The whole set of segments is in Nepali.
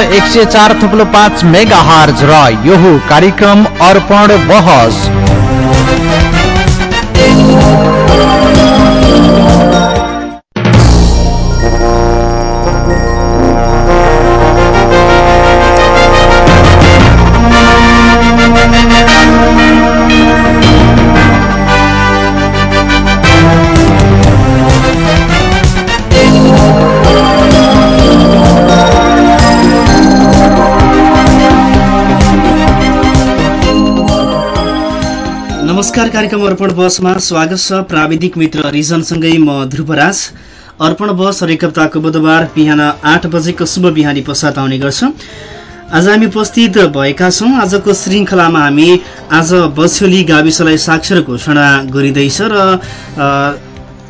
एक सय चार थुप्लो पाँच मेगा हर्ज र यो कार्यक्रम अर्पण बहस। नमस्कार कार्यक्रम अर्पण बसमा स्वागत छ प्राविधिक मित्र रिजनसँगै म ध्रुवराज अर्पण बस हरेक हप्ताको बुधबार बिहान आठ बजेको शुभ बिहानी पश्चात आउने गर्छ। आज हामी उपस्थित भएका छौँ। आजको श्रृङ्खलामा हामी आज बछ्यौली गाविसलाई साक्षर घोषणा गरिँदैछ र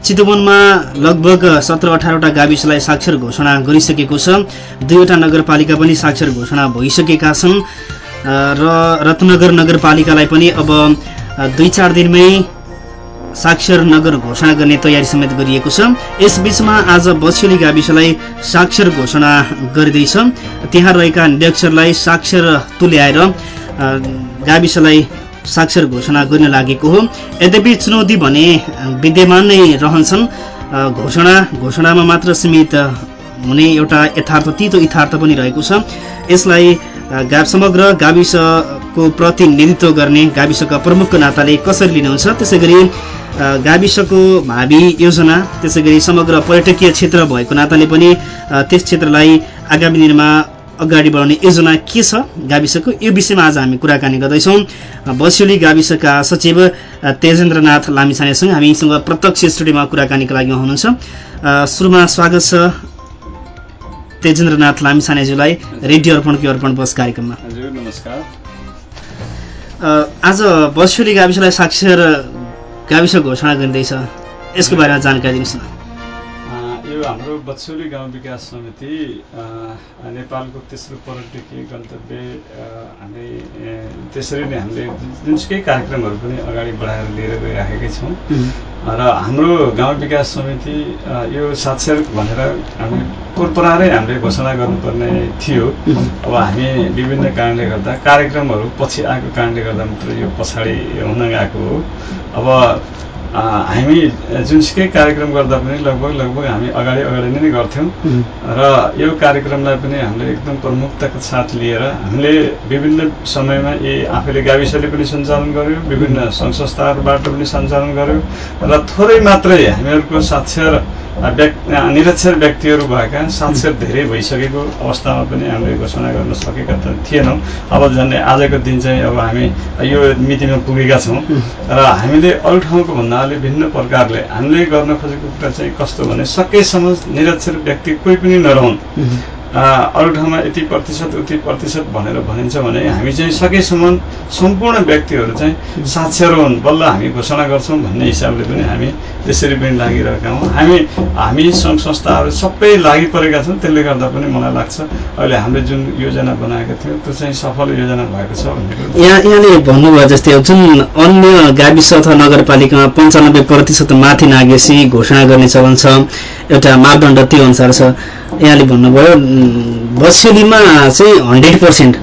चितवनमा लगभग सत्र अठारवटा गाविसलाई साक्षर घोषणा गरिसकेको छ। दुईवटा नगरपालिका पनि साक्षर घोषणा भइसकेका छन्। र रत्नगर नगरपालिकालाई पनि अब दुई चार दिनमै साक्षर नगर घोषणा गर्ने तयारी समेत गरिएको छ। यसबीचमा आज बछ्यौली गाविसलाई साक्षर घोषणा गरिँदैछ। त्यहाँ रहेका निरीक्षरलाई साक्षर तुल्याएर गाविसलाई साक्षर घोषणा गर्न लागेको हो। यद्यपि चुनौती भने विद्यमान नै रहन्छन्। घोषणा घोषणामा मात्र सीमित हुने एउटा यथार्थ तितो यथार्थ पनि रहेको छ। यसलाई समग्र गाविसको प्रतिनिधित्व गर्ने गाविसका प्रमुखको नाताले कसरी लिनुहुन्छ? त्यसै गरी गाविसको भावी योजना त्यसै गरी समग्र पर्यटकीय क्षेत्र भएको नाताले पनि त्यस क्षेत्रलाई आगामी दिनमा अगाडि बढाउने योजना के छ गाविसको? यो विषयमा आज हामी कुराकानी गर्दैछौँ। बस्यौली गाविसका सचिव तेजेन्द्रनाथ लामिछानेसँग हामीसँग प्रत्यक्ष स्टुडियोमा कुराकानीको लागि हुनुहुन्छ। सुरुमा स्वागत छ। तेजेन्द्रनाथ लामिछानेज्यूलाई रेडियो अर्पणको अर्पण बस कार्यक्रममा। नमस्कार। आज बस्यौली गाविसलाई साक्षर गाविस घोषणा गरिँदैछ। यसको बारेमा जानकारी दिनुहोस् न। यो हाम्रो बत्सौली गाउँ विकास समिति नेपालको तेस्रो पर्यटकीय गन्तव्य हामी त्यसरी नै हामीले जुनसुकै कार्यक्रमहरू पनि अगाडि बढाएर लिएर गइराखेकै छौँ। र हाम्रो गाउँ विकास समिति यो साक्षर भनेर हामी पोरपरारै हामीले घोषणा गर्नुपर्ने थियो। अब हामी विभिन्न कारणले गर्दा कार्यक्रमहरू पछि आएको कारणले गर्दा मात्र यो पछाडि हुन गएको हो। अब हामी जुनसुकै कार्यक्रम गर्दा पनि लगभग लगभग हामी अगाडि अगाडि नै गर्थ्यौँ। र यो कार्यक्रमलाई पनि हामीले एकदम प्रमुखताको साथ लिएर हामीले विभिन्न समयमा यी आफैले गाविसले पनि सञ्चालन गर्यो विभिन्न सङ्घ संस्थाहरूबाट पनि सञ्चालन गर्यो। र थोरै मात्रै हामीहरूको साक्षर निरक्षर व्यक्तिहरू भएका साक्षर धेरै भइसकेको अवस्थामा पनि हामीले घोषणा गर्न सकेका त थिएनौँ। अब झन्डै आजको दिन चाहिँ अब हामी यो मितिमा पुगेका छौँ र हामीले अरू ठाउँको भन्दा अलि भिन्न प्रकारले हामीले गर्न खोजेको कुरा चाहिँ कस्तो भने सकेसम्म निरक्षर व्यक्ति कोही पनि नरहन्। अरू ठाउँमा यति प्रतिशत उति प्रतिशत भनेर भनिन्छ भने हामी चाहिँ सकेसम्म सम्पूर्ण व्यक्तिहरू चाहिँ साक्षर हुन् बल्ल हामी घोषणा गर्छौँ भन्ने हिसाबले पनि हामी त्यसरी पनि लागिरहेका हौँ हामी हामी सङ्घ संस्थाहरू सबै लागि परेका छौँ त्यसले गर्दा पनि मलाई लाग्छ अहिले हामीले जुन योजना बनाएका थियौँ त्यो चाहिँ सफल योजना भएको छ यहाँ यहाँले भन्नुभयो जस्तै जुन अन्य गाविस अथवा नगरपालिकामा पन्चानब्बे प्रतिशत माथि नागेपछि घोषणा गर्ने चलन छ एउटा मापदण्ड त्यो अनुसार छ। यहाँले भन्नुभयो बसेलीमा चाहिँ हन्ड्रेड पर्सेन्ट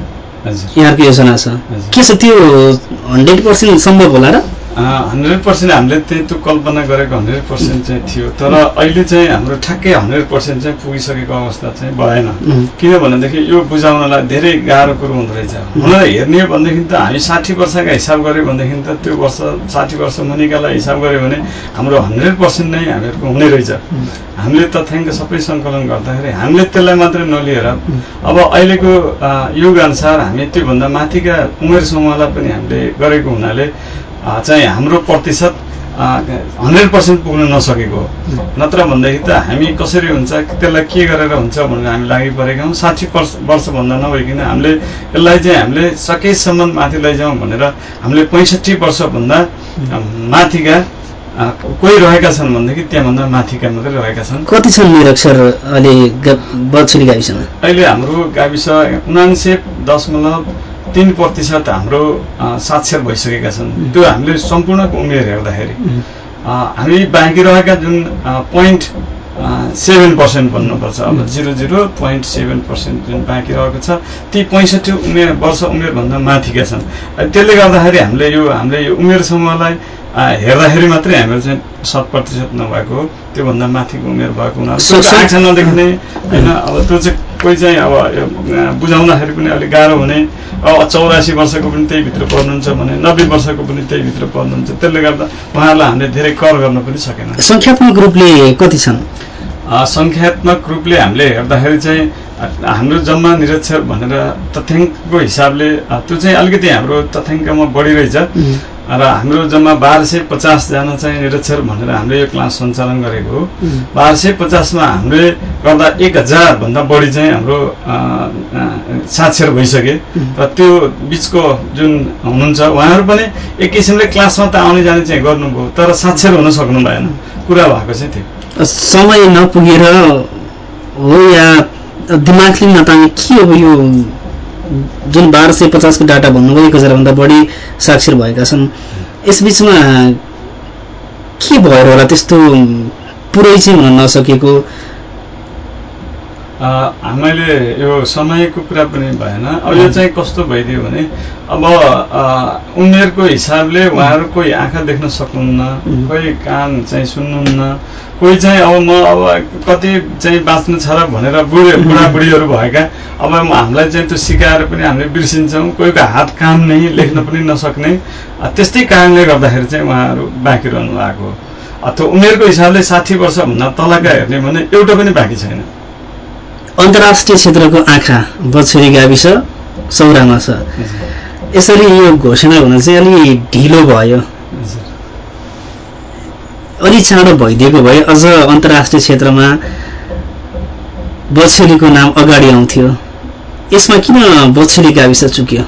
यहाँको योजना छ। के छ त्यो हन्ड्रेड पर्सेन्ट सम्भव होला र? हन्ड्रेड पर्सेन्ट हामीले त्यही त्यो कल्पना गरेको हन्ड्रेड पर्सेन्ट चाहिँ थियो। तर अहिले चाहिँ हाम्रो ठ्याक्कै हन्ड्रेड पर्सेन्ट चाहिँ पुगिसकेको अवस्था चाहिँ भएन। किनभनेदेखि यो बुझाउनलाई धेरै गाह्रो कुरो हुँदो रहेछ। हुन हेर्ने हो भनेदेखि त हामी साठी वर्षका हिसाब गऱ्यो भनेदेखि त त्यो वर्ष साठी वर्ष मुनिकालाई हिसाब गऱ्यो भने हाम्रो हन्ड्रेड पर्सेन्ट नै हामीहरूको हुने रहेछ। हामीले तथ्याङ्क सबै सङ्कलन गर्दाखेरि हामीले त्यसलाई मात्रै नलिएर अब अहिलेको युग अनुसार हामी त्योभन्दा माथिका उमेर समूहलाई पनि हामीले गरेको हुनाले चाहिँ हाम्रो प्रतिशत हन्ड्रेड पर्सेन्ट पुग्न नसकेको नत्र भन्दाखेरि त हामी कसरी हुन्छ त्यसलाई के गरेर हुन्छ भनेर हामी लागि परेका हौँ। साठी वर्ष वर्षभन्दा नभइकन हामीले यसलाई चाहिँ हामीले सकेसम्म माथि लैजाउँ भनेर हामीले पैँसठी वर्षभन्दा माथिका कोही रहेका छन् भनेदेखि त्यहाँभन्दा माथिका मात्रै रहेका छन्। कति छन् निरक्षर अहिले गाविसमा? अहिले हाम्रो गाविस उनान्से दशमलव तिन प्रतिशत हाम्रो साक्षर भइसकेका छन्। त्यो हामीले सम्पूर्णको उमेर हेर्दाखेरि हामी बाँकी रहेका जुन पोइन्ट सेभेन पर्सेन्ट भन्नुपर्छ अब zero zero point seven percent जुन बाँकी रहेको छ ती पैँसठी उमेर वर्ष उमेरभन्दा माथिका छन्। त्यसले गर्दाखेरि हामीले यो हामीले यो उमेर समूहलाई हेर्दाखेरि मात्रै हामीहरू चाहिँ शत प्रतिशत नभएको हो। त्योभन्दा माथिको उमेर भएको हुनाले आँखा नदेख्ने होइन अब त्यो चाहिँ कोही चाहिँ अब बुझाउँदाखेरि पनि अलिक गाह्रो हुने। अब चौरासी वर्षको पनि त्यही भित्र पर्नुहुन्छ भने नब्बे वर्षको पनि त्यही भित्र पर्नुहुन्छ। त्यसले गर्दा उहाँहरूलाई हामीले धेरै कर गर्न पनि सकेन। सङ्ख्यात्मक रूपले कति छन्? सङ्ख्यात्मक रूपले हामीले हेर्दाखेरि चाहिँ हाम्रो जम्मा निरक्षर भनेर तथ्याङ्कको हिसाबले त्यो चाहिँ अलिकति हाम्रो तथ्याङ्कमा बढिरहेछ। र हाम्रो जम्मा बाह्र सय पचासजना चाहिँ निरक्षर भनेर हामीले यो क्लास सञ्चालन गरेको हो। बाह्र सय पचासमा हामीले गर्दा एक हजारभन्दा बढी चाहिँ हाम्रो साक्षर भइसके। र त्यो बिचको जुन हुनुहुन्छ उहाँहरू पनि एक किसिमले क्लासमा त आउने जाने चाहिँ गर्नुभयो तर साक्षर हुन सक्नु भएन। कुरा भएको चाहिँ थियो समय नपुगेर हो या दिमागले नताने के हो यो जुन बाह्र सय पचासको डाटा भन्नुभयो एक हजारभन्दा बढी साक्षर भएका छन् यसबिचमा के भएर होला? त्यस्तो पुरै चाहिँ हुन नसकेको हामीले यो समयको कुरा पनि भएन। अब यो चाहिँ कस्तो भइदियो भने अब उमेरको हिसाबले उहाँहरू कोही आँखा देख्न सक्नुहुन्न कोही कान चाहिँ सुन्नुहुन्न कोही चाहिँ अब म अब कति चाहिँ बाँच्नु छ र भनेर बुढे बुढाबुढीहरू भएका अब हामीलाई चाहिँ त्यो सिकाएर पनि हामीले बिर्सिन्छौँ कोहीको हात काम नै लेख्न पनि नसक्ने। त्यस्तै कारणले गर्दाखेरि चाहिँ उहाँहरू बाँकी रहनु भएको अथवा उमेरको हिसाबले साठी वर्षभन्दा तलका हेर्ने भने एउटा पनि बाँकी छैन। अन्तर्राष्ट्रिय क्षेत्रको आँखा बछुरी गाविस सौरामा छ। यसरी यो घोषणा हुन चाहिँ अलि ढिलो भयो। अलि चाँडो भइदिएको भए अझ अन्तर्राष्ट्रिय क्षेत्रमा बछेलीको नाम अगाडि आउँथ्यो। यसमा किन बछेली गाविस चुक्यो?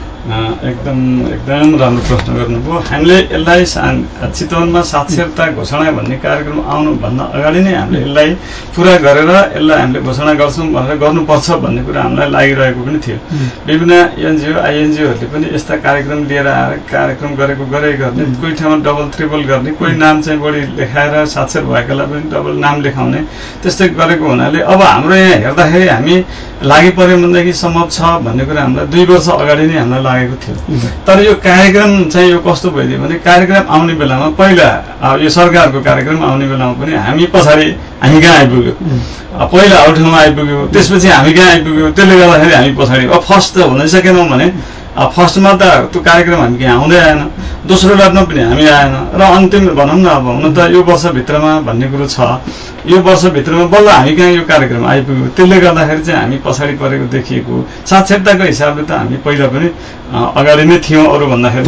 एकदम एकदम राम्रो प्रश्न गर्नुभयो। हामीले यसलाई चितवनमा साक्षरता घोषणा भन्ने कार्यक्रम आउनुभन्दा अगाडि नै हामीले यसलाई पुरा गरेर यसलाई हामीले घोषणा गर्छौँ भनेर गर्नुपर्छ भन्ने कुरा हामीलाई लागिरहेको पनि थियो। विभिन्न एनजिओ आइएनजिओहरूले पनि यस्ता कार्यक्रम लिएर आएर कार्यक्रम गरेको गरे गर्ने कोही ठाउँमा डबल ट्रिपल गर्ने कोही नाम चाहिँ बढी लेखाएर साक्षर भएकालाई पनि डबल नाम लेखाउने त्यस्तै गरेको हुनाले अब हाम्रो यहाँ हेर्दाखेरि हामी लागि पऱ्यो भनेदेखि सम्भव छ भन्ने कुरा हामीलाई दुई वर्ष अगाडि नै हामीलाई लागेको थियो तर यो कार्यक्रम चाहिँ यो कस्तो भइदियो भने कार्यक्रम आउने बेलामा पहिला यो सरकारको कार्यक्रम आउने बेलामा पनि हामी पछाडि हामी कहाँ आइपुग्यो? पहिला अरू ठाउँमा आइपुग्यो त्यसपछि हामी कहाँ आइपुग्यो? त्यसले गर्दाखेरि हामी पछाडि अब फर्स्ट त हुनै सकेनौँ भने फर्स्टमा त त्यो कार्यक्रम हामी कहाँ आउँदै आएन। दोस्रो लाटमा पनि हामी आएन। र अन्तिम भनौँ न अब हुन त यो वर्षभित्रमा भन्ने कुरो छ। यो वर्षभित्रमा बल्ल हामी कहाँ यो कार्यक्रम आइपुग्यो? त्यसले गर्दाखेरि चाहिँ हामी पछाडि परेको देखिएको। साक्षरताको हिसाबले त हामी पहिला पनि अगाडि नै थियौँ अरू भन्दाखेरि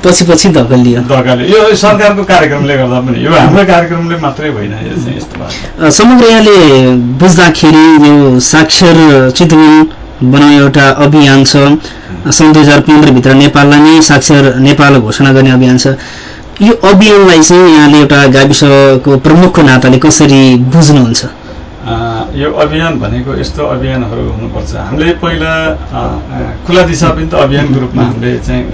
पछि पछि धकलियो धकाल्यो यो सरकारको कार्यक्रमले गर्दा पनि यो हाम्रो कार्यक्रमले मात्रै होइन यो चाहिँ। समग्र यहाँले बुझ्दाखेरि यो साक्षर चितवन बनाउने एउटा अभियान छ। सन् दुई हजार पन्ध्रभित्र नेपाललाई नै साक्षर नेपाल घोषणा गर्ने अभियान छ। यो अभियानलाई चाहिँ यहाँले एउटा गाविसको प्रमुखको नाताले कसरी बुझ्नुहुन्छ? यो अभियान भनेको यस्तो अभियानहरू हुनुपर्छ। हामीले पहिला खुला दिशा पनि त अभियानको रूपमा हामीले चाहिँ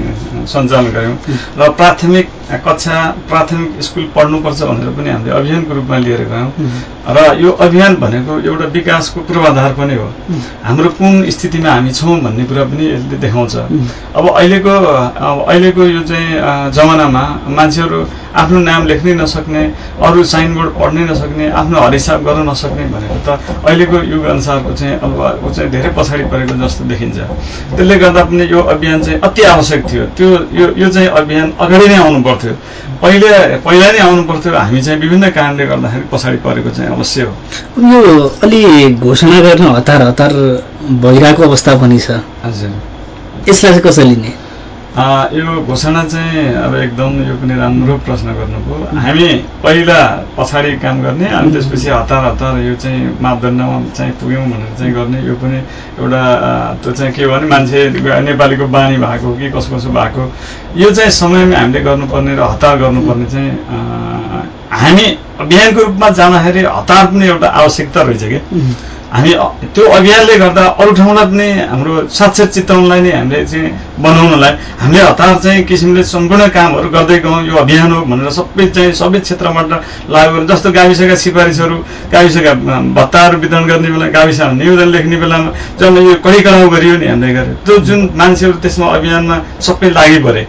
सञ्चालन गऱ्यौँ। र प्राथमिक कक्षा प्राथमिक स्कुल पढ्नुपर्छ भनेर पनि हामीले अभियानको रूपमा लिएर गयौँ। र यो अभियान भनेको एउटा विकासको पूर्वाधार पनि हो। हाम्रो कुन स्थितिमा हामी छौँ भन्ने कुरा पनि यसले देखाउँछ। अब अहिलेको अहिलेको यो चाहिँ जमानामा मान्छेहरू आफ्नो नाम लेख्नै नसक्ने अरू साइनबोर्ड पढ्नै नसक्ने आफ्नो हरिसाब गर्न नसक्ने भनेको त अहिलेको युग अनुसारको चाहिँ अब ऊ चाहिँ धेरै पछाडि परेको जस्तो देखिन्छ। त्यसले गर्दा पनि यो अभियान चाहिँ अति आवश्यक थियो। त्यो यो यो चाहिँ अभियान अगाडि नै आउनु पर्थ्यो पहिले पहिला नै आउनु पर्थ्यो। हामी चाहिँ विभिन्न कारणले गर्दाखेरि पछाडि परेको चाहिँ अवश्य हो। यो अलि घोषणा गर्न हतार हतार भइरहेको अवस्था पनि छ। हजुर। यसलाई चाहिँ कसरी लिने? यो घोषणा चाहिँ अब एकदम यो पनि राम्रो प्रश्न गर्नुभयो। हामी पहिला पछाडि काम गर्ने अनि त्यसपछि हतार हतार यो चाहिँ मापदण्डमा चाहिँ पुग्यौँ भनेर चाहिँ गर्ने। यो पनि एउटा त्यो चाहिँ के भने मान्छे नेपालीको बानी भएको कि कसो कसो भएको। यो चाहिँ समयमा हामीले गर्नुपर्ने र हतार गर्नुपर्ने चाहिँ हामी अभियानको रूपमा जाँदाखेरि हतार पनि एउटा आवश्यकता रहेछ कि। हामी त्यो अभियानले गर्दा अरू ठाउँलाई पनि हाम्रो साक्षर चित्ताउनलाई नै हामीले चाहिँ बनाउनलाई हामीले हतार चाहिँ किसिमले सम्पूर्ण कामहरू गर्दै गयौँ। यो अभियान हो भनेर सबै चाहिँ सबै क्षेत्रबाट लागु जस्तो गाविसका सिफारिसहरू गाविसका भत्ताहरू वितरण गर्ने बेला गाविसमा निवेदन लेख्ने बेलामा जब यो कडै कडाउ गरियो नि हामीले गरे। त्यो जुन मान्छेहरू त्यसमा अभियानमा सबै लागि परे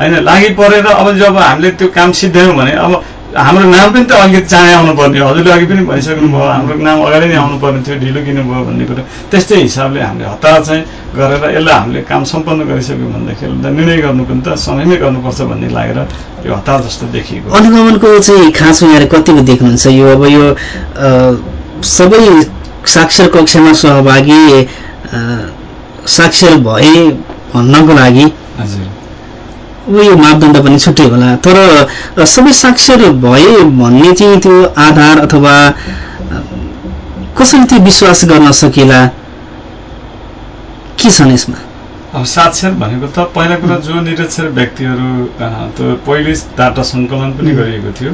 होइन लागि परेर अब जब हामीले त्यो काम सिद्ध्यायौँ भने अब हाम्रो नाम पनि त अलिकति चाँडै आउनु पर्ने हो। हजुरले अघि पनि भनिसक्नुभयो हाम्रो नाम अगाडि नै आउनु पर्ने थियो ढिलो किन भयो भन्ने कुरो। त्यस्तै हिसाबले हामीले हतार चाहिँ गरेर यसलाई हामीले काम सम्पन्न गरिसक्यौँ भनेदेखि निर्णय गर्नु पनि त समयमै गर्नुपर्छ भन्ने लागेर यो हतार जस्तो देखिएको। अनुगमनको चाहिँ खाँचो यहाँले कतिको देख्नुहुन्छ? यो अब यो सबै साक्षर कक्षामा सहभागी साक्षर भए भन्नको लागि हजुर। यो मापदण्ड पनि छुट्टै होला। तर सबै साक्षर भए भन्ने चाहिँ त्यो आधार अथवा कसरी त्यो विश्वास गर्न सकिएला? के छन् यसमा? साक्षर भनेको त पहिला कुरा जो निरक्षर व्यक्तिहरू त्यो पहिले डाटा सङ्कलन पनि गरिएको थियो।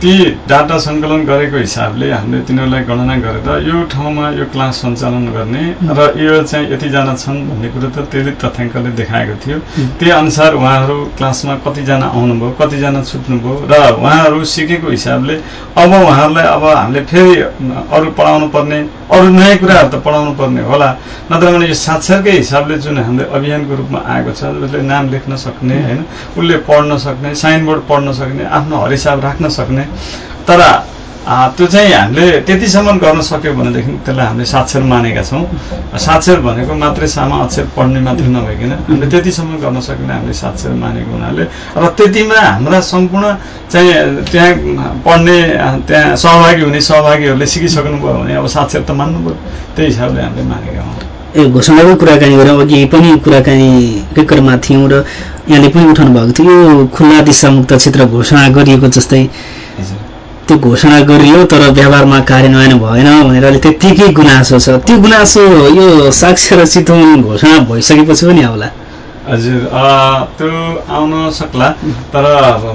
ती डाटा सङ्कलन गरेको हिसाबले हामीले तिनीहरूलाई गणना गरेर यो ठाउँमा यो क्लास सञ्चालन गर्ने र यो चाहिँ यतिजना छन् भन्ने कुरो त त्यसले तथ्याङ्कले देखाएको थियो। त्यही अनुसार उहाँहरू क्लासमा कतिजना आउनुभयो कतिजना छुट्नुभयो र उहाँहरू सिकेको हिसाबले अब उहाँहरूलाई अब हामीले फेरि अरू पढाउनु पर्ने अरू नयाँ कुराहरू त पढाउनु पर्ने होला। नत्र भने यो साक्षरकै हिसाबले जुन हामीले अभियानको रूपमा आएको छ जसले नाम लेख्न सक्ने होइन? उसले पढ्न सक्ने साइनबोर्ड पढ्न सक्ने आफ्नो हरिसाब राख्न सक्ने। तर त्यो चाहिँ हामीले त्यतिसम्म गर्न सक्यो भनेदेखि त्यसलाई हामीले साक्षर मानेका छौँ। साक्षर भनेको मात्रै सामा अक्षर पढ्ने मात्रै नभइकन हामीले त्यतिसम्म गर्न सक्ने हामीले साक्षर मानेको हुनाले। र त्यतिमा हाम्रा सम्पूर्ण चाहिँ त्यहाँ पढ्ने त्यहाँ सहभागी हुने सहभागीहरूले सिकिसक्नुभयो भने अब साक्षर त मान्नु पऱ्यो त्यही हिसाबले हामीले मानेका हौँ। घोषणाको कुराकानी गऱ्यौँ। अघि पनि कुराकानीकै क्रममा थियौँ र यहाँले पनि उठाउनु भएको थियो। यो खुल्ला दिशामुक्त क्षेत्र घोषणा गरिएको जस्तै त्यो घोषणा गरियो तर व्यवहारमा कार्यान्वयन भएन भनेर अहिले त्यत्तिकै गुनासो छ। त्यो गुनासो यो साक्षर चितवन घोषणा भइसकेपछि पनि आउला। हजुर त्यो आउन सक्ला तर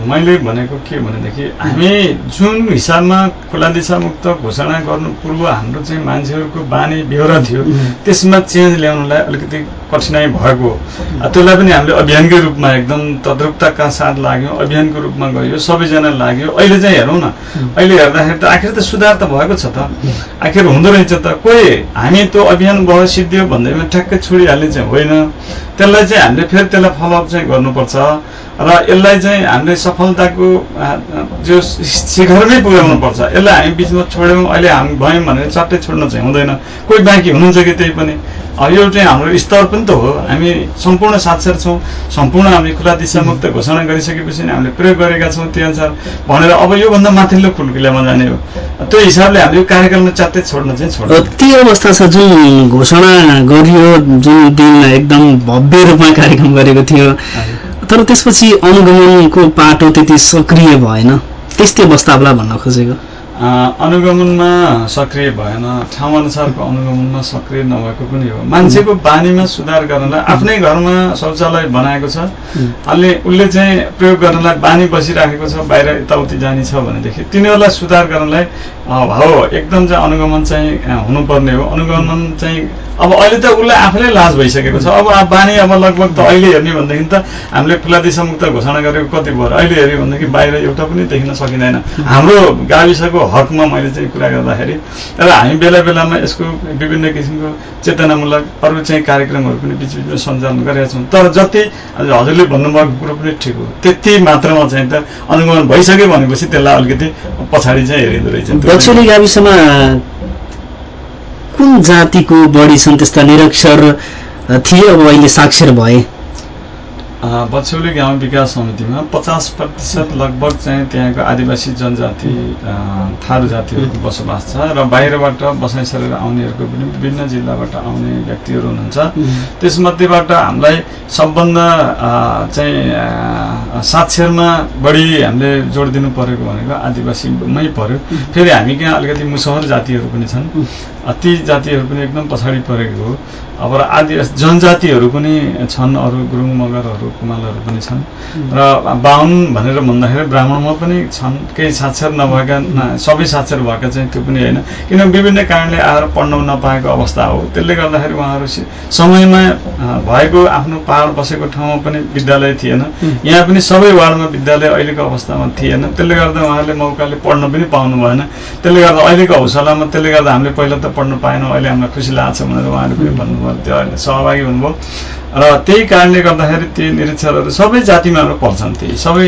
मैले भनेको के भनेदेखि हामी जुन हिसाबमा खुला दिशामुक्त घोषणा गर्नु पूर्व हाम्रो चाहिँ मान्छेहरूको बानी बेहोरा थियो त्यसमा चेन्ज ल्याउनलाई अलिकति कठिनाइ भएको त्यसलाई पनि हामीले अभियानकै रूपमा एकदम तद्रुपताका साथ लाग्यौँ अभियानको रूपमा गयो सबैजना लाग्यो। अहिले चाहिँ हेरौँ न अहिले हेर्दाखेरि त आखिर त सुधार त भएको छ त। आखिर हुँदो रहेछ त कोही हामी त्यो अभियान भयो सिद्धियो भन्दैमा ठ्याक्कै छोडिहाल्ने चाहिँ होइन। त्यसलाई चाहिँ हामीले फेरि त्यसलाई फलोअप चाहिँ गर्नुपर्छ। र यसलाई चाहिँ हामीले सफलताको जो शिखरमै पुर्याउनुपर्छ। यसलाई हामी बिचमा छोड्यौँ अहिले हामी भयौँ भनेर चट्टै छोड्न चाहिँ हुँदैन। कोही बाँकी हुनुहुन्छ कि त्यही पनि। यो चाहिँ हाम्रो स्तर पनि त हो। हामी सम्पूर्ण साक्षर छौँ। सम्पूर्ण हामी खुला दिशामुक्त घोषणा गरिसकेपछि हामीले प्रयोग गरेका छौँ त्यो अनुसार भनेर अब योभन्दा माथिल्लो खुल्किलामा जाने हो। त्यो हिसाबले हामीले यो कार्यक्रममा च्यात्तै छोड्न चाहिँ छोड्छ त्यो अवस्था छ जुन घोषणा गरियो जुन दिन एकदम भव्य रूपमा कार्यक्रम गरेको थियो। तर त्यसपछि अनुगमनको पाटो त्यति सक्रिय भएन। त्यस्तै अवस्थालाई भन्न खोजेको। अनुगमनमा सक्रिय भएन ठाउँ अनुसारको अनुगमनमा सक्रिय नभएको पनि हो। मान्छेको बानीमा सुधार गर्नलाई आफ्नै घरमा शौचालय बनाएको छ। अहिले उसले चाहिँ प्रयोग गर्नलाई बानी बसिराखेको छ बाहिर यताउति जाने छ भनेदेखि। तिनीहरूलाई सुधार गर्नलाई हो एकदम चाहिँ अनुगमन चाहिँ हुनुपर्ने हो। अनुगमन चाहिँ अब अहिले त उसलाई आफैले लाज भइसकेको छ। अब बानी अब लगभग त अहिले हेर्ने भनेदेखि त हामीले खुला दिशामुक्त घोषणा गरेको कति भयो? अहिले हेऱ्यो भनेदेखि बाहिर एउटा पनि देखिन सकिँदैन। हाम्रो गाविसको हकमा मैले चाहिँ कुरा गर्दाखेरि र हामी बेला बेलामा यसको विभिन्न किसिमको चेतनामूलक अरू चाहिँ कार्यक्रमहरू पनि बिच बिचमा सञ्चालन गरेका छौँ। तर जति हजुरले भन्नुभएको कुरो पनि ठिक हो। त्यति मात्रामा चाहिँ त अनुगमन भइसक्यो भनेपछि त्यसलाई अलिकति पछाडि चाहिँ हेरिँदो रहेछ। गाविसमा कुन जातिको बढी छन् त्यस्ता निरक्षर थिए? अब अहिले साक्षर भए। बछौली गाउँ विकास समितिमा पचास प्रतिशत लगभग चाहिँ त्यहाँको आदिवासी जनजाति थारू जातिहरूको बसोबास छ र बाहिरबाट बसाइ सरेर आउनेहरूको पनि विभिन्न जिल्लाबाट आउने व्यक्तिहरू हुनुहुन्छ। त्यसमध्येबाट हामीलाई सबभन्दा चाहिँ साक्षरमा बढी हामीले जोड दिनु परेको भनेको आदिवासीमै पर्यो। फेरि हामी कहाँ अलिकति मुसहर जातिहरू पनि छन्। ती जातिहरू पनि एकदम पछाडि परेको हो। अब आदिवासी जनजातिहरू पनि छन् अरू गुरुङ मगरहरू। कुमालहरू पनि छन्। र बाहुन भनेर भन्दाखेरि ब्राह्मणमा पनि छन्। केही साक्षर नभएका सबै साक्षर भएका चाहिँ त्यो पनि होइन। किनभने विभिन्न कारणले आएर पढ्न नपाएको अवस्था हो। त्यसले गर्दाखेरि उहाँहरू समयमा भएको आफ्नो पहाड बसेको ठाउँमा पनि विद्यालय थिएन। यहाँ पनि सबै वार्डमा विद्यालय अहिलेको अवस्थामा थिएन। त्यसले गर्दा उहाँहरूले मौकाले पढ्न पनि पाउनु भएन। त्यसले गर्दा अहिलेको हौसलामा त्यसले गर्दा हामीले पहिला त पढ्न पाएनौँ। अहिले हामीलाई खुसी लाग्छ भनेर उहाँहरूले पनि भन्नुभयो। त्यो अहिले सहभागी हुनुभयो। र त्यही कारणले गर्दाखेरि ती निरीक्षरहरू सबै जातिमा पढ्छन् ती सबै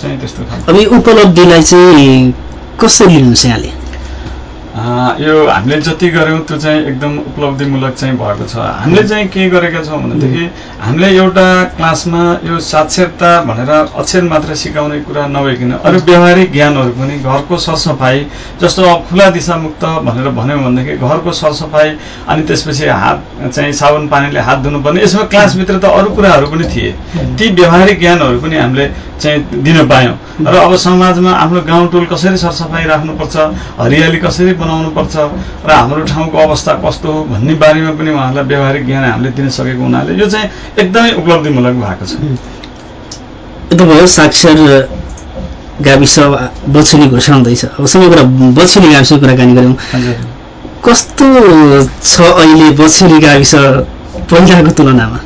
चाहिँ त्यस्तो खालको। अब उपलब्धिलाई चाहिँ कसरी लिनुहुन्छ यहाँले? यो हामीले जति गऱ्यौँ त्यो चाहिँ एकदम उपलब्धिमूलक चाहिँ भएको छ। हामीले चाहिँ के गरेका छौँ भनेदेखि हामीले एउटा क्लासमा यो साक्षरता भनेर अक्षर मात्र सिकाउने कुरा नभइकन अरू व्यवहारिक ज्ञानहरू पनि घरको सरसफाइ जस्तो अब खुला दिशामुक्त भनेर भन्यौँ भनेदेखि घरको सरसफाइ अनि त्यसपछि हात चाहिँ साबुन पानीले हात धुनुपर्ने यसमा क्लासभित्र त अरू कुराहरू पनि थिए। ती व्यवहारिक ज्ञानहरू पनि हामीले चाहिँ दिन पायौँ। र अब समाजमा आफ्नो गाउँ टोल कसरी सरसफाइ राख्नुपर्छ हरियाली कसरी बनाउनुपर्छ र हाम्रो ठाउँको अवस्था कस्तो हो भन्ने बारेमा पनि उहाँहरूलाई व्यवहारिक ज्ञान हामीले दिन सकेको हुनाले यो चाहिँ एकदमै उपलब्धिमूलक भएको छ। यो त भयो साक्षर गाविस बछुली घोषणा हुँदैछ। अब समग्र बछुली गाविसको कुराकानी गऱ्यौँ कस्तो छ अहिले बछुली गाविस पहिलाको तुलनामा?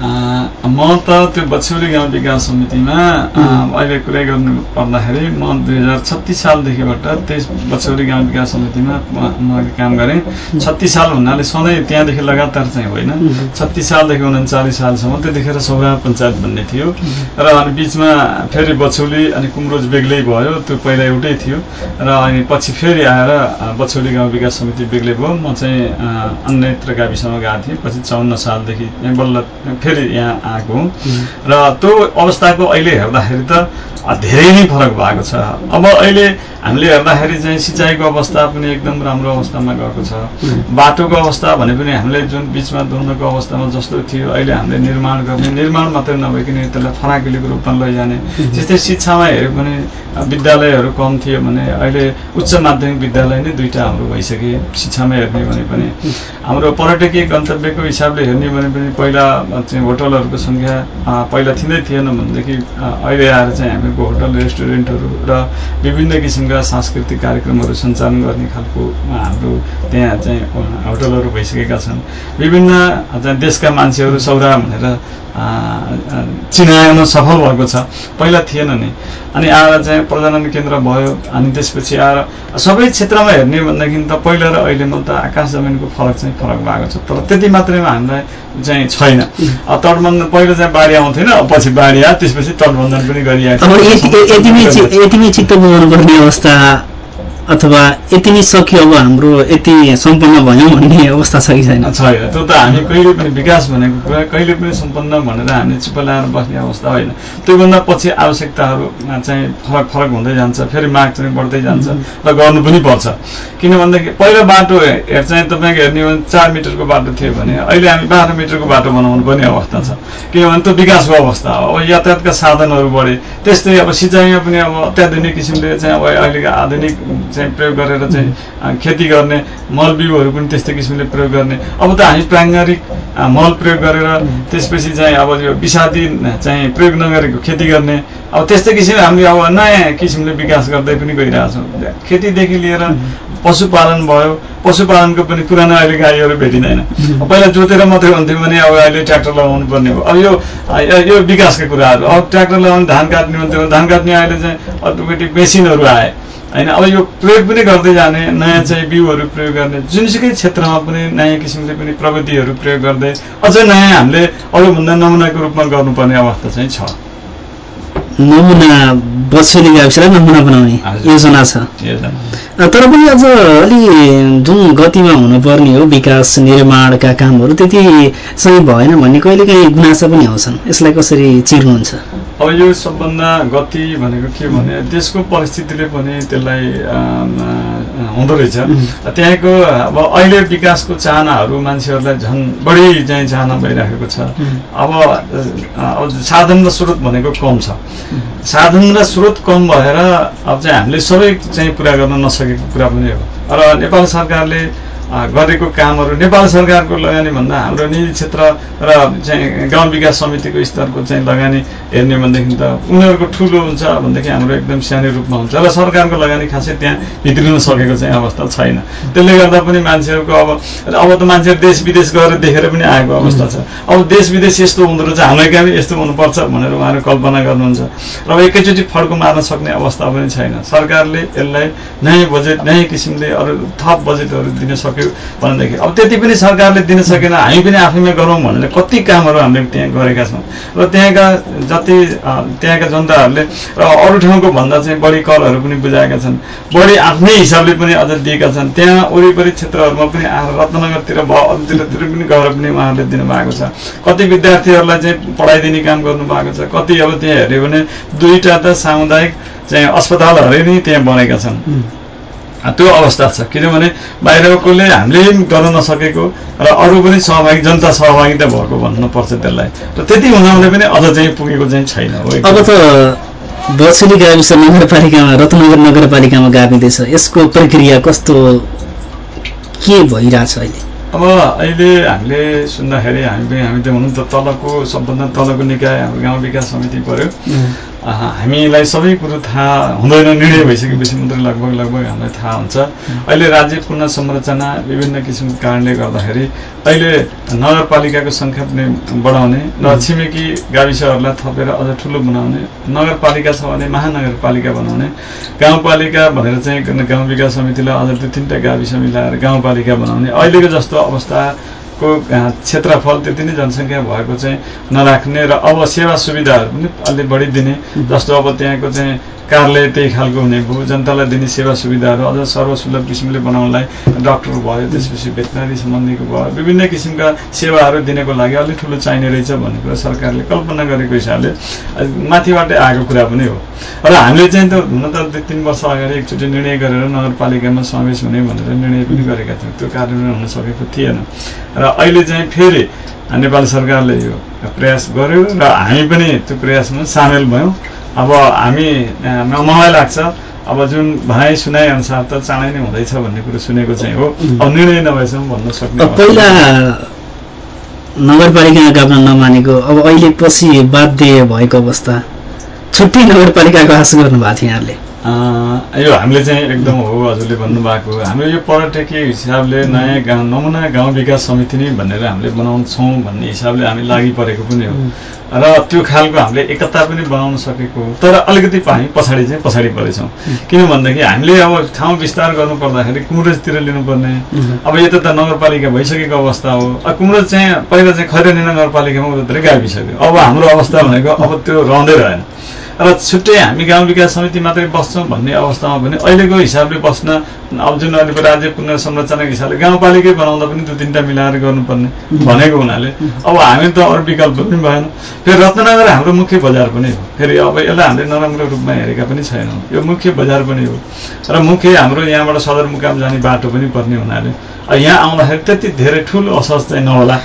म त त्यो बछौली गाउँ विकास समितिमा अहिले कुरै गर्नु पर्दाखेरि म दुई हजार छत्तिस सालदेखिबाट त्यस बछौली गाउँ विकास समितिमा म- काम गरेँ। छत्तिस साल भन्नाले सधैँ त्यहाँदेखि लगातार चाहिँ होइन। छत्तिस सालदेखि उन्चालिस सालसम्म त्यतिखेर सौरा पञ्चायत भन्ने थियो। र अनि बिचमा फेरि बछौली अनि कुमरोज बेग्लै भयो त्यो पहिला एउटै थियो। र अनि पछि फेरि आएर बछौली गाउँ विकास समिति बेग्लै भयो। म चाहिँ अन्यत्र गाविसमा गएको थिएँ। पछि चौन्न सालदेखि बल्ल फेरि यहाँ आएको हुँ। र त्यो अवस्थाको अहिले हेर्दाखेरि त धेरै नै फरक भएको छ। अब अहिले हामीले हेर्दाखेरि चाहिँ सिँचाइको अवस्था पनि एकदम राम्रो अवस्थामा गएको छ। बाटोको अवस्था भने पनि हामीले जुन बिचमा दुर्नको अवस्थामा जस्तो थियो अहिले हामीले निर्माण गर्ने निर्माण मात्रै नभइकन त्यसलाई फराकिलोको रूपमा लैजाने। त्यस्तै शिक्षामा हेऱ्यो भने विद्यालयहरू कम थियो भने अहिले उच्च माध्यमिक विद्यालय नै दुईवटा हाम्रो भइसके शिक्षामा हेर्ने भने पनि। हाम्रो पर्यटकीय गन्तव्यको हिसाबले हेर्ने भने पनि पहिला चाहिँ होटलहरूको सङ्ख्या पहिला थिँदै थिएन भनेदेखि अहिले आएर चाहिँ हामीहरूको होटल रेस्टुरेन्टहरू र विभिन्न किसिमका सांस्कृतिक कार्यक्रमहरू सञ्चालन गर्ने खालको हाम्रो त्यहाँ चाहिँ होटलहरू भइसकेका छन्। विभिन्न देशका मान्छेहरू सौरा भनेर चिनाउन सफल भएको छ। पहिला थिएन नि। अनि आएर चाहिँ प्रजनन केन्द्र भयो अनि त्यसपछि आएर सबै क्षेत्रमा हेर्ने भनेदेखि त पहिला र अहिलेमा त आकाश जमिनको फरक चाहिँ फरक भएको छ। तर त्यति मात्रैमा हामीलाई चाहिँ छैन। तटबन्धन पहिला चाहिँ बाढी आउँथेन पछि बाढी आयो त्यसपछि तटबन्धन पनि यति यतिमै चित्त बुझाउनु पर्ने अवस्था अथवा यति नै सकियो अब हाम्रो यति सम्पन्न भयौँ भन्ने अवस्था छ कि छैन? छैन त्यो त हामी कहिले पनि विकास भनेको कुरा कहिले पनि सम्पन्न भनेर हामीले चुप लगाएर बस्ने अवस्था होइन। त्योभन्दा पछि आवश्यकताहरूमा चाहिँ फरक फरक हुँदै जान्छ फेरि माग चाहिँ बढ्दै जान्छ र गर्नु पनि पर्छ। किन भन्दाखेरि पहिलो बाटो चाहिँ तपाईँको हेर्ने हो भने चार मिटरको बाटो थियो भने अहिले हामी बाह्र मिटरको बाटो बनाउनु पर्ने अवस्था छ। किनभने त्यो विकासको अवस्था हो। अब यातायातका साधनहरू बढे। त्यस्तै अब सिँचाइमा पनि अब अत्याधुनिक किसिमले चाहिँ अब अहिलेको आधुनिक चाहिँ प्रयोग गरेर चाहिँ खेती गर्ने मल बिउहरू पनि त्यस्तै किसिमले प्रयोग गर्ने। अब त हामी प्राङ्गारिक मल प्रयोग गरेर त्यसपछि चाहिँ अब यो विषादी चाहिँ प्रयोग नगरेको खेती गर्ने। अब त्यस्तै किसिमले हामीले अब नयाँ किसिमले विकास गर्दै पनि गइरहेछौँ। खेतीदेखि लिएर पशुपालन भयो पशुपालनको पनि पुरानो अहिले गाईहरू भेटिँदैन। पहिला जोतेर मात्रै हुन्थ्यो भने अब अहिले ट्र्याक्टर लगाउनु पर्ने हो अब यो- यो विकासका कुराहरू अब ट्र्याक्टर लगाउने धान काट्ने हुन्थ्यो धान काट्ने अहिले चाहिँ अटोमेटिक मेसिनहरू आए। होइन अब यो प्रयोग पनि गर्दै जाने नयाँ चाहिँ बिउहरू प्रयोग गर्ने जुनसुकै क्षेत्रमा पनि नयाँ किसिमले पनि प्रविधिहरू प्रयोग गर्दै अझ नयाँ हामीले अरूभन्दा नमुनाको रूपमा गर्नुपर्ने अवस्था चाहिँ छ। नमुना बछेली गाविसलाई नमुना बनाउने। योजना छ। तर पनि अझ अलि जुन गतिमा हुनुपर्ने हो विकास निर्माणका कामहरू त्यति सही भएन भन्ने कहिलेकाहीँ गुनासो पनि आउँछन्। यसलाई कसरी चिर्नुहुन्छ? अब यो सबभन्दा गति भनेको के भने देशको परिस्थितिले पनि त्यसलाई हुँदो रहेछ। त्यहाँको अब अहिले विकासको चाहनाहरू मान्छेहरूलाई झन् बढी चाहिँ चाहना भइराखेको छ। अब अब साधन र स्रोत भनेको कम छ। साधन र स्रोत कम भएर अब चाहिँ हामीले सबै चाहिँ पुरा गर्न नसकेको कुरा पनि हो। र नेपाल सरकारले गरेको कामहरू नेपाल सरकारको लगानी भन्दा हाम्रो निजी क्षेत्र र चाहिँ गाउँ विकास समितिको स्तरको चाहिँ लगानी हेर्ने भनेदेखि त उनीहरूको ठुलो हुन्छ भनेदेखि हाम्रो एकदम सानो रूपमा हुन्छ र सरकारको लगानी खासै त्यहाँ भित्रिन सकेको चाहिँ अवस्था छैन। त्यसले गर्दा पनि मान्छेहरूको अब अब त मान्छेहरू देश विदेश गएर देखेर पनि आएको अवस्था छ। अब देश विदेश यस्तो हुँदो रहेछ हाम्रो पनि यस्तो हुनुपर्छ भनेर उहाँहरू कल्पना गर्नुहुन्छ। र एकैचोटि फड्को मार्न सक्ने अवस्था पनि छैन। सरकारले यसलाई नयाँ बजेट नयाँ किसिमले अरू थप बजेटहरू दिन सक्यो सक्यो भनेदेखि अब त्यति पनि सरकारले दिन सकेन हामी पनि आफैमा गरौँ भनेर कति कामहरू हामीले त्यहाँ गरेका छौँ। र त्यहाँका जति त्यहाँका जनताहरूले र अरू ठाउँको भन्दा चाहिँ बढी करहरू पनि बुझाएका छन्। बढी आफ्नै हिसाबले पनि अझ दिएका छन्। त्यहाँ वरिपरि क्षेत्रहरूमा पनि आएर रत्नगरतिर भयो अरूतिरतिर पनि गएर पनि उहाँहरूले दिनुभएको छ। कति विद्यार्थीहरूलाई चाहिँ पढाइदिने काम गर्नुभएको छ। कति अब त्यहाँ हेऱ्यो भने दुईवटा त सामुदायिक चाहिँ अस्पतालहरू नै त्यहाँ बनेका छन्। त्यो अवस्था छ। किनभने बाहिरकोले हामीले गर्न नसकेको र अरू पनि सहभागी जनता सहभागिता भएको भन्नुपर्छ त्यसलाई। र त्यति हुँदाहुँदै पनि अझ चाहिँ पुगेको चाहिँ छैन अब त बछुली गाविस नगरपालिकामा रत्नगर नगरपालिकामा गाभिँदैछ। यसको प्रक्रिया कस्तो? के भइरहेछ अहिले? अब अहिले हामीले सुन्दाखेरि हामी हामी त हुनु त तलको सबभन्दा तलको निकाय हाम्रो गाउँ विकास समिति पऱ्यो हामीलाई सबै कुरो थाहा हुँदैन निर्णय भइसकेपछि मात्रै लगभग लगभग हामीलाई थाहा हुन्छ। अहिले राज्य पुनः संरचना विभिन्न किसिमको कारणले गर्दाखेरि अहिले नगरपालिकाको सङ्ख्या पनि बढाउने र छिमेकी गाविसहरूलाई थपेर अझ ठुलो बनाउने नगरपालिका छ भने महानगरपालिका बनाउने गाउँपालिका भनेर चाहिँ गाउँ विकास समितिलाई अझ दुई तिनवटा गाविस मिलाएर गाउँपालिका बनाउने अहिलेको जस्तो अवस्था को क्षेत्रफल त्यति नै जनसङ्ख्या भएको चाहिँ नराख्ने र अब सेवा सुविधाहरू पनि अलि बढी दिने जस्तो अब त्यहाँको चाहिँ कार्यालय त्यही खालको हुने भयो जनतालाई दिने सेवा सुविधाहरू अझ सर्वसुलभ किसिमले बनाउनलाई डक्टर भयो त्यसपछि भेटनरी सम्बन्धीको भयो विभिन्न किसिमका सेवाहरू दिनको लागि अलिक ठुलो चाहिने रहेछ भन्ने कुरा सरकारले कल्पना गरेको हिसाबले माथिबाटै आएको कुरा पनि हो। र हामीले चाहिँ त हुन त दुई तिन वर्ष अगाडि एकचोटि निर्णय गरेर नगरपालिकामा समावेश हुने भनेर निर्णय पनि गरेका थियौँ। त्यो कार्यान्वयन हुन सकेको थिएन। र अहिले चाहिँ फेरि नेपाल सरकारले यो प्रयास गर्यो र हामी पनि त्यो प्रयासमा सामेल भयौँ। अब हामी मलाई लाग्छ अब जुन भनाइ सुनाइ अनुसार त चाँडै नै हुँदैछ भन्ने कुरो सुनेको चाहिँ हो। अब निर्णय नभएसम्म भन्न सक्ने पहिला नगरपालिकामा गाभ्न नमानेको अब अहिले पछि बाध्य भएको अवस्था। छुट्टै नगरपालिकाको आश गर्नुभएको थियो यहाँले यो हामीले चाहिँ एकदम हो हजुरले भन्नुभएको। हामीले यो पर्यटकीय हिसाबले नयाँ गाउँ नमुना गाउँ विकास समिति नै भनेर हामीले बनाउँछौँ भन्ने हिसाबले हामी लागि परेको पनि हो। र त्यो खालको हामीले एकता पनि बनाउन सकेको हो तर अलिकति हामी पछाडि चाहिँ पछाडि परेछौँ किन भनेदेखि हामीले अब ठाउँ विस्तार गर्नु पर्दाखेरि कुमरजतिर लिनुपर्ने। अब यता त नगरपालिका भइसकेको अवस्था हो। कुमरज चाहिँ पहिला चाहिँ खैरनी नगरपालिकामा उतातिर गाभिसक्यो अब हाम्रो अवस्था भनेको अब त्यो रहँदै रहेन। र छुट्टै हामी गाउँ विकास समिति मात्रै बस्छौँ भन्ने अवस्थामा पनि अहिलेको हिसाबले बस्न अब जुन अहिले राज्य पुनर्संरचनाको हिसाबले गाउँपालिकै बनाउँदा पनि दुई तिनवटा मिलाएर गर्नुपर्ने भनेको हुनाले अब हामी त अरू विकल्प पनि भएन। फेरि रत्नगर हाम्रो मुख्य बजार पनि हो। फेरि अब यसलाई हामीले नराम्रो रूपमा हेरेका पनि छैनौँ। यो मुख्य बजार पनि हो। र मुख्य हाम्रो यहाँबाट सदरमुकाम जाने बाटो पनि पर्ने हुनाले। यहाँ आउँदाखेरि त्यति धेरै ठुलो असर चाहिँ नहोला।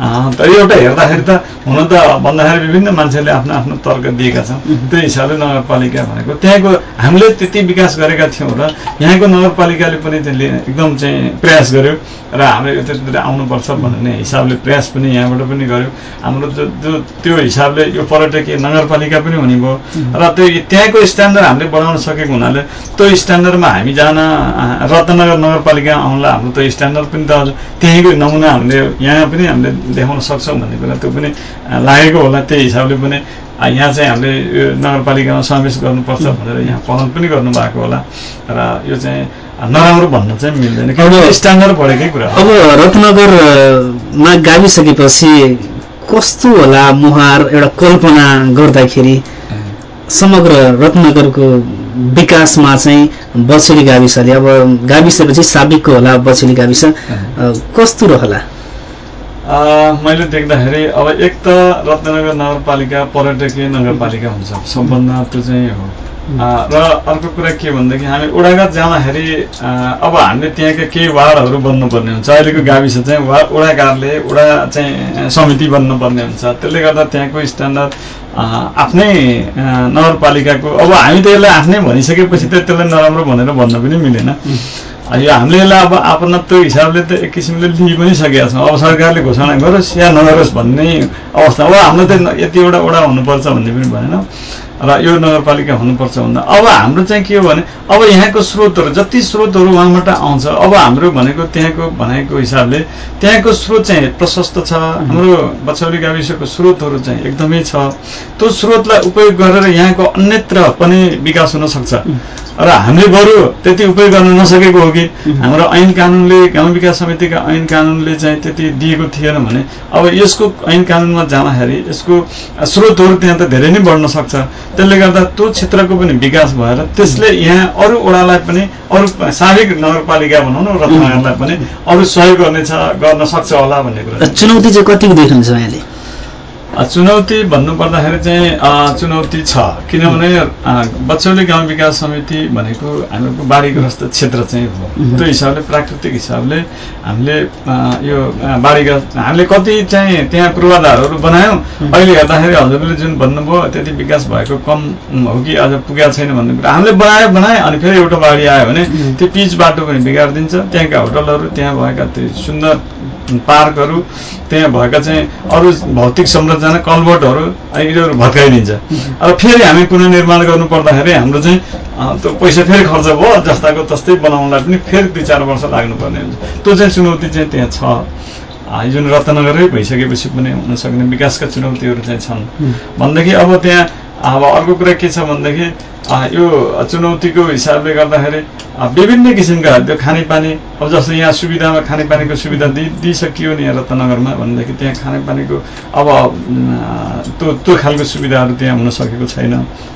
तर एउटा हेर्दाखेरि त हुन त भन्दाखेरि विभिन्न मान्छेले आफ्नो आफ्नो तर्क दिएका छन् त्यही हिसाबले नगरपालिका भनेको त्यहाँको हामीले त्यति विकास गरेका थियौँ र यहाँको नगरपालिकाले पनि त्यसले एकदम चाहिँ प्रयास गर्यो र हाम्रो यतातिर आउनुपर्छ भन्ने हिसाबले प्रयास पनि यहाँबाट पनि गर्यो हाम्रो जो जो त्यो हिसाबले यो पर्यटकीय नगरपालिका पनि हुने भयो र त्यो त्यहाँको स्ट्यान्डर्ड हामीले बढाउन सकेको हुनाले त्यो स्ट्यान्डर्डमा हामी जान रत्नगर नगरपालिका आउनलाई हाम्रो त्यो स्ट्यान्डर्ड पनि त त्यहीँको नमुना हामीले यहाँ पनि हामीले देखाउन सक्छौँ भन्ने कुरा त्यो पनि लागेको होला। त्यही हिसाबले पनि यहाँ चाहिँ हामीले यो नगरपालिकामा समावेश गर्नुपर्छ भनेर यहाँ पहल पनि गर्नुभएको होला। र यो चाहिँ नराम्रो भन्न चाहिँ मिल्दैन। किनभने स्ट्यान्डर्ड बढेकै कुरा अब रत्नगरमा गाविसकेपछि कस्तो होला मुहार एउटा कल्पना गर्दाखेरि समग्र रत्नगरको विकासमा चाहिँ बछेली गाविसले अब गाविसपछि साबिकको होला बछेली गाविस। कस्तो रहला? मैले देख्दाखेरि अब एक त रत्नगर नगरपालिका पर्यटकीय नगरपालिका हुन्छ। सबभन्दा त्यो चाहिँ हो। र अर्को कुरा के भनेदेखि हामी ओडागात जाँदाखेरि अब हामीले त्यहाँका केही वार्डहरू बन्नुपर्ने हुन्छ। अहिलेको गाविस चाहिँ वा कार्यालय ओडा चाहिँ समिति बन्नुपर्ने हुन्छ। त्यसले गर्दा त्यहाँको स्ट्यान्डर्ड आफ्नै नगरपालिकाको अब हामी त यसलाई आफ्नै भनिसकेपछि त त्यसलाई नराम्रो भनेर भन्न पनि मिलेन। यो हामीले यसलाई अब आपनत्व हिसाबले त एक किसिमले लिइ पनि सकेका छौँ। अब सरकारले घोषणा गरोस् या नगरोस् भन्ने अवस्था। अब हाम्रो त यतिवटा वडा हुनुपर्छ भन्ने पनि भएन। र यो नगरपालिका हुनुपर्छ भन्दा। अब हाम्रो चाहिँ के हो भने अब यहाँको स्रोतहरू जति स्रोतहरू उहाँबाट आउँछ अब हाम्रो भनेको त्यहाँको भनेको हिसाबले त्यहाँको स्रोत चाहिँ प्रशस्त छ। हाम्रो बछौली गाविसको स्रोतहरू चाहिँ एकदमै छ। त्यो स्रोतलाई उपयोग गरेर यहाँको अन्यत्र पनि विकास हुन सक्छ। र हामीले बरु त्यति उपयोग गर्न नसकेको हो कि? हाम्रो ऐन कानुनले गाउँ विकास समितिका ऐन कानुनले चाहिँ त्यति दिएको थिएन भने अब यसको ऐन कानुनमा जाँदाखेरि यसको स्रोतहरू त्यहाँ त धेरै नै बढ्न सक्छ। त्यसले गर्दा त्यो क्षेत्रको पनि विकास भएर त्यसले यहाँ अरू ओडालाई पनि अरू सार्विक नगरपालिका भनौँ न रत्नगरलाई पनि अरू सहयोग गर्नेछ गर्न सक्छ होला भन्ने कुरा। चुनौती चाहिँ कतिको देख्नुहुन्छ यहाँले? चुनौती भन्नुपर्दाखेरि चाहिँ चुनौती छ। किनभने बचौली गाउँ विकास समिति भनेको हाम्रो बाढीग्रस्त क्षेत्र चाहिँ हो। त्यो हिसाबले प्राकृतिक हिसाबले हामीले यो बाढीग्रस्त हामीले कति चाहिँ त्यहाँ पूर्वाधारहरू बनायौँ अहिले हेर्दाखेरि हजुरले जुन भन्नुभयो त्यति विकास भएको कम हो कि अझ पुगेको छैन भन्ने कुरा हामीले बनायो बनाए अनि फेरि एउटा बाढी आयो भने त्यो पिच बाटो पनि बिगारिदिन्छ। त्यहाँका होटलहरू त्यहाँ भएका त्यो सुन्दर पार्कहरू त्यहाँ भएका चाहिँ अरू भौतिक संरचना कन्भर्टहरू यिनीहरू भत्काइदिन्छ। अब फेरि हामी पुनर्निर्माण गर्नु पर्दाखेरि हाम्रो चाहिँ त्यो पैसा फेरि खर्च भयो जस्ताको तस्तै बनाउनलाई पनि फेरि दुई चार वर्ष लाग्नुपर्ने हुन्छ। त्यो चाहिँ चुनौती चाहिँ त्यहाँ छ। जुन रत्नगरै भइसकेपछि पनि हुन सक्ने विकासका चुनौतीहरू चाहिँ छन्। भनेदेखि अब त्यहाँ अब अर्को कुरा के छ भनेदेखि यो चुनौतीको हिसाबले गर्दाखेरि विभिन्न किसिमका त्यो खानेपानी अब जस्तो यहाँ सुविधामा खानेपानीको सुविधा दि दिइसकियो नि रत्नगरमा भनेदेखि त्यहाँ खानेपानीको अब त्यो त्यो खालको सुविधाहरू त्यहाँ हुन सकेको छैन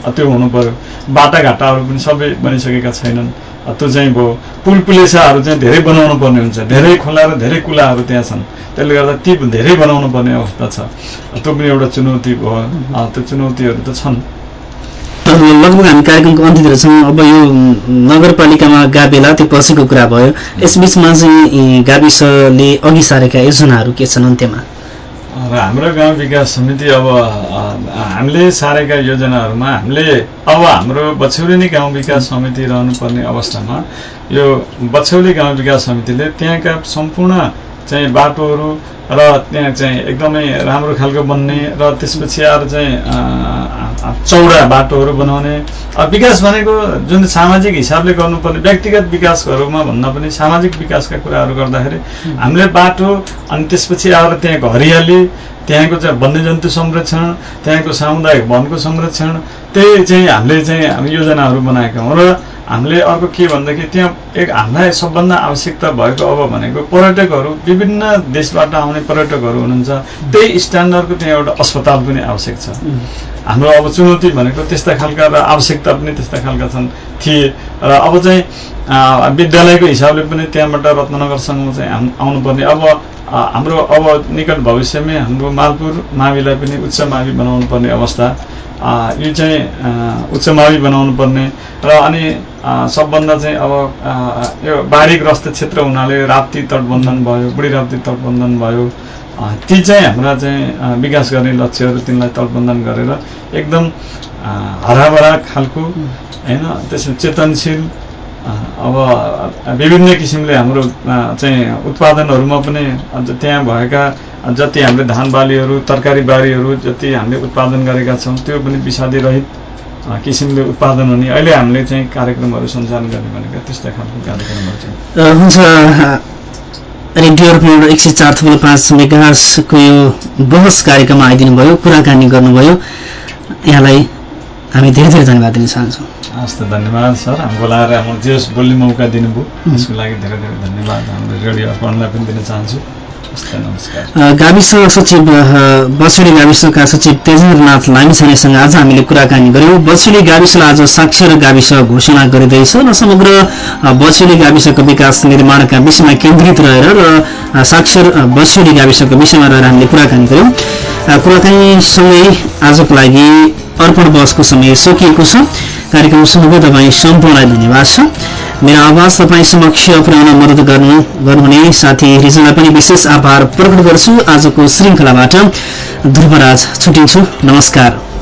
त्यो हुनु पऱ्यो बाटाघाटाहरू पनि सबै बनिसकेका छैनन्। त्यो चाहिँ भयो पुल पुलेसाहरू चाहिँ धेरै बनाउनु पर्ने हुन्छ। धेरै खोला र धेरै कुलाहरू त्यहाँ छन्। त्यसले गर्दा ती धेरै बनाउनु पर्ने अवस्था छ। त्यो पनि एउटा चुनौती भयो त्यो चुनौतीहरू त छन्। लगभग हामी कार्यक्रमको अन्त्यतिर छौँ अब यो नगरपालिकामा गाबेला त्यो पछिको कुरा भयो। यसबिचमा चाहिँ गाविसले अघि सारेका योजनाहरू के छन् अन्त्यमा? र हाम्रो गाउँ विकास समिति अब हामीले सारेका योजनाहरूमा हामीले अब हाम्रो बछौली गाउँ विकास समिति रहनुपर्ने अवस्थामा यो बछौली गाउँ विकास समितिले त्यहाँका सम्पूर्ण चाहिँ बाटोहरू र त्यहाँ चाहिँ एकदमै राम्रो खालको बन्ने र त्यसपछि आएर चाहिँ चौडा बाटोहरू बनाउने। विकास भनेको जुन सामाजिक हिसाबले गर्नुपर्ने व्यक्तिगत विकासहरूमा भन्दा पनि सामाजिक विकासका कुराहरू गर्दाखेरि हामीले बाटो अनि त्यसपछि आएर त्यहाँको हरियाली त्यहाँको चाहिँ वन्यजन्तु संरक्षण त्यहाँको सामुदायिक वनको संरक्षण त्यही चाहिँ हामीले चाहिँ हामी योजनाहरू बनाएका हौँ। र हामीले अर्को के भनेदेखि त्यहाँ एक हामीलाई सबभन्दा आवश्यकता भएको अब भनेको पर्यटकहरू विभिन्न देशबाट आउने पर्यटकहरू हुनुहुन्छ। त्यही स्ट्यान्डर्डको त्यहाँ एउटा अस्पताल पनि आवश्यक छ। हाम्रो अब चुनौती भनेको त्यस्ता खालका र आवश्यकता पनि त्यस्ता खालका छन् थिए। र अब चाहिँ विद्यालयको हिसाबले पनि त्यहाँबाट रत्नगरसँग चाहिँ आउनुपर्ने अब हाम्रो अब निकट भविष्यमै हाम्रो मालपुर माविलाई पनि उच्च मावि बनाउनु पर्ने अवस्था यो चाहिँ उच्च मावि बनाउनु पर्ने र अनि सबभन्दा चाहिँ अब यो बाढीग्रस्त क्षेत्र हुनाले राप्ती तटबन्धन भयो बुढी राप्ती तटबन्धन भयो ती चाहिँ हाम्रा चाहिँ विकास गर्ने लक्ष्यहरू तिनलाई तटबन्धन गरेर एकदम हराभरा खालको होइन त्यसमा चेतनशील अब विभिन्न किसिमले हाम्रो चाहिँ उत्पादनहरूमा पनि त्यहाँ भएका जति हामीले धान बालीहरू तरकारी बारीहरू जति हामीले उत्पादन गरेका छौँ त्यो पनि विषादी रहित किसिमले उत्पादन हुने। अहिले हामीले चाहिँ कार्यक्रमहरू सञ्चालन गर्ने भनेका त्यस्तै खालको कार्यक्रमहरू चाहिँ। हुन्छ। रेडियो अर्पण एक सय चार थुप्रो पाँच मेगासको यो बहस कार्यक्रममा आइदिनु भयो कुराकानी गर्नुभयो। यहाँलाई हामी धेरै धेरै धन्यवाद दिन चाहन्छौँ। हस् त धन्यवाद सर। हाम्रो लाएर हाम्रो जे बोल्ने मौका दिनुभयो। त्यसको लागि धेरै धेरै धन्यवाद। हाम्रो रेडियो अर्पणलाई पनि दिन चाहन्छु। गाविस सचिव बछुली गाविसका सचिव तेजेन्द्रनाथ लामिछानेसँग आज हामीले कुराकानी गऱ्यौँ बछुली गाविसलाई आज साक्षर गाविस घोषणा गरिँदैछ र समग्र बछुली गाविसको विकास निर्माणका विषयमा केन्द्रित रहेर र साक्षर बछुली गाविसको विषयमा रहेर हामीले कुराकानी गऱ्यौँ कुराकानीसँगै आजको लागि अर्पण बसको समय सकिएको छ। कार्यक्रम सुन्नुभयो तपाईँ सम्पूर्णलाई धन्यवाद छ। मेरो आवाज तपाईँ समक्ष पुर्याउन मद्दत गर्नु गर्नुहुने साथी रिजनलाई पनि विशेष आभार प्रकट गर्छु। आजको श्रृङ्खलाबाट ध्रुवराज छुटिन्छु। नमस्कार।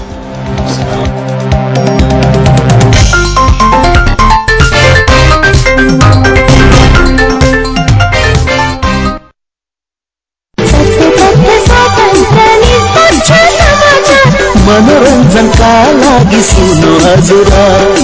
hazura